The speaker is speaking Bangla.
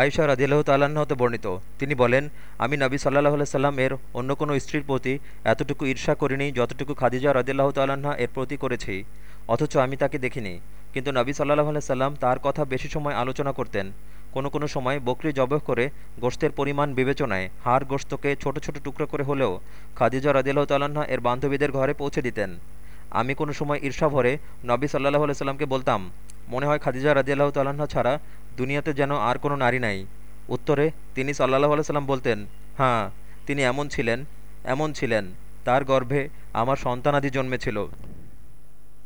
আয়েশা রাদিল্লাহ তাল্লাহ্ন হতে বর্ণিত। তিনি বলেন, আমি নবী সাল্লাহ সাল্লাম এর অন্য কোনো স্ত্রীর প্রতি এতটুকু ঈর্ষা করিনি যতটুকু খাদিজা রদিল্লাহ তাল্লাহা এর প্রতি করেছি। অথচ আমি তাকে দেখিনি। কিন্তু নবী সাল্লাহ সাল্লাম তার কথা বেশি সময় আলোচনা করতেন। কোনো কোনো সময় বকরি জবহ করে গোশতের পরিমাণ বিবেচনায় হাড় গোশতকে ছোট ছোট টুকরো করে হলেও খাদিজা রদিল্লাহ তাল্লাহা এর বান্ধবীদের ঘরে পৌঁছে দিতেন। আমি কোনো সময় ঈর্ষা ভরে নবী সাল্লাহ সাল্লামকে বলতাম, মনে হয় খাদিজা রাজিয়াল্লাহ তাল্লাহা ছাড়া দুনিয়াতে যেন আর কোনো নারী নাই। উত্তরে, তিনি সাল্লাহ সাল্লাম বলতেন হ্যাঁ তিনি এমন ছিলেন এমন ছিলেন। তার গর্ভে আমার সন্তানাদি জন্মেছিল।